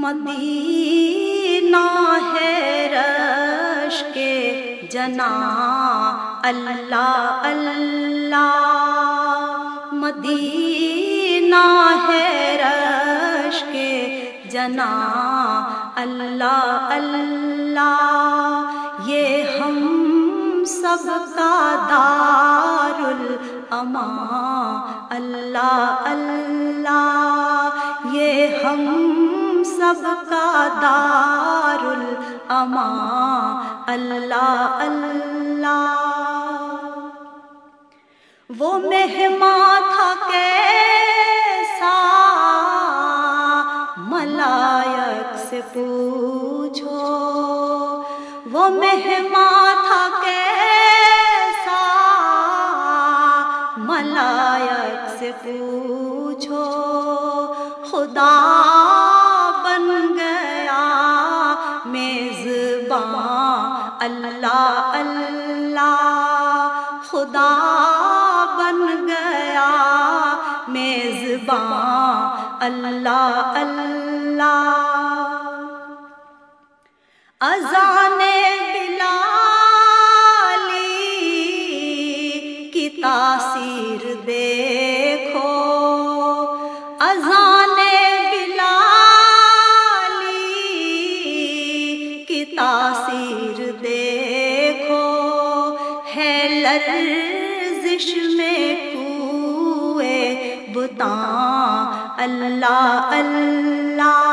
مدینہ ہے رش کے جنا۔ اللہ اللہ۔ مدینہ ہے رش کے جنا۔ اللہ اللہ۔ یہ ہم سب کا دار الامان اللہ اللہ۔ یہ ہم سب کا دار الامان اللہ اللہ۔ وہ مہمان تھا کیسا؟ ملائک سے پوچھو۔ وہ مہمان تھا کیسا؟ ملائک سے پوچھو۔ خدا میزبان اللہ اللہ. اذان بلالی کی تاثیر دیکھو. اذان بلالی کی تاثیر دیکھو. ہے لرزش میں بتان اللہ اللہ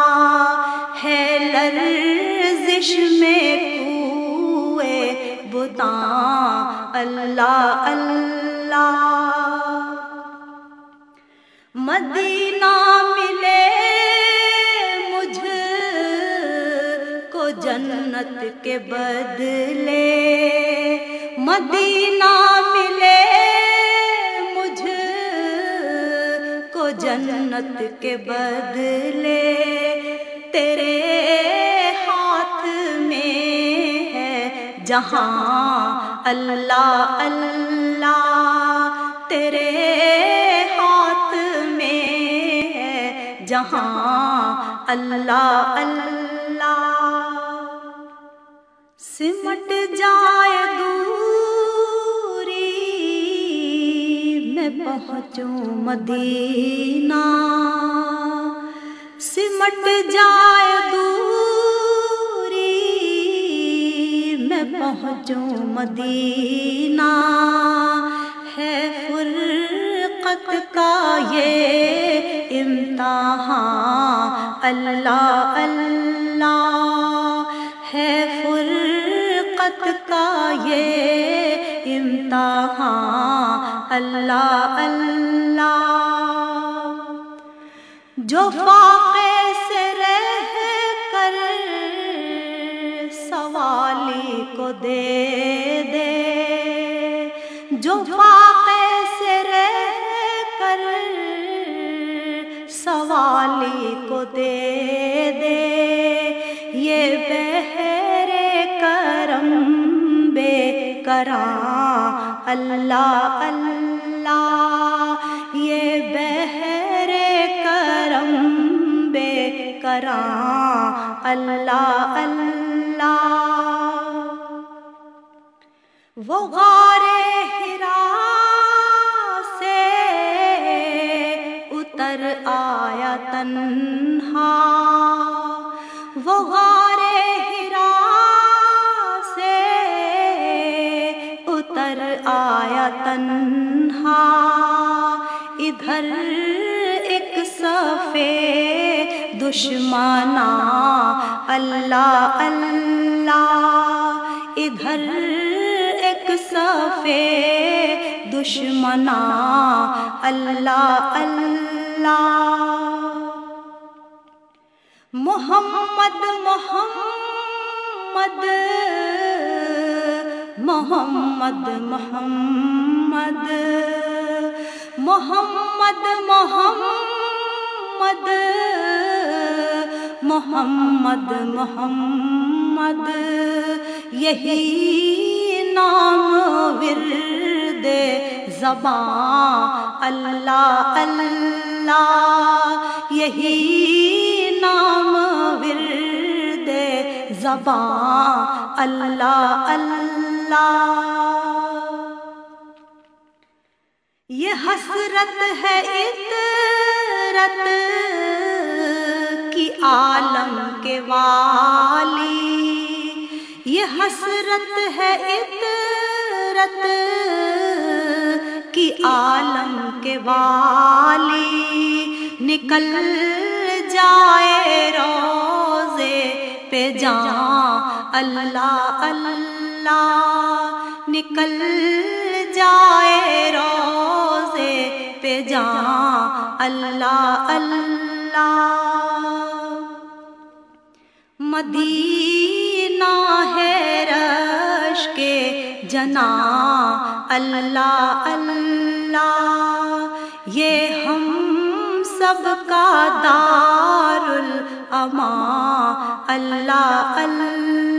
ہے لرزش میں کوئے بتان اللہ اللہ۔ مدینہ ملے مجھ کو جنت کے بدلے۔ مدینہ ملے جنت کے بدلے تیرے ہاتھ میں ہے۔ جہاں اللہ اللہ تیرے ہاتھ میں ہے۔ جہاں اللہ اللہ۔ سمٹ جائے دوری پہنچوں مدینہ سمٹ جائے دوری، میں پہنچوں مدینہ۔ ہے فرقت کا یہ امتحان۔ اللہ اللہ۔ ہے فرقت کا یہ امتحان۔ اللہ اللہ۔ جو فاقے سے رہ کر سوالی کو دے دے۔ جو فاقے سے رہ کر سوالی کو دے دے۔ یہ بہرے کرم بے کراں اللہ اللہ۔ کراں اللہ اللہ وہ غارے ہرا سے اتر آیا تنہا وہ غارے ہرا سے اتر آیا تنہا دشمنا اللہ اللہ۔ ادھر ایک صفے دشمنا اللہ اللہ۔ محمد محمد۔ محمد محمد۔ محمد محمد۔ محمد محمد محمد، یہی نام ورد زبان، اللہ اللہ، یہی نام زباں اللہ اللہ۔ یہ حسرت ہے عطرت کی عالم کے والی۔ یہ حسرت ہے عطرت کی عالم کے والی۔ نکل جائے روزے پہ جان اللہ اللہ۔ نکل جائے روزے پہ جان اللہ اللہ۔ مدینہ ہے رش کے جنا، اللہ اللہ۔ یہ ہم سب کا دار الاما اللہ اللہ۔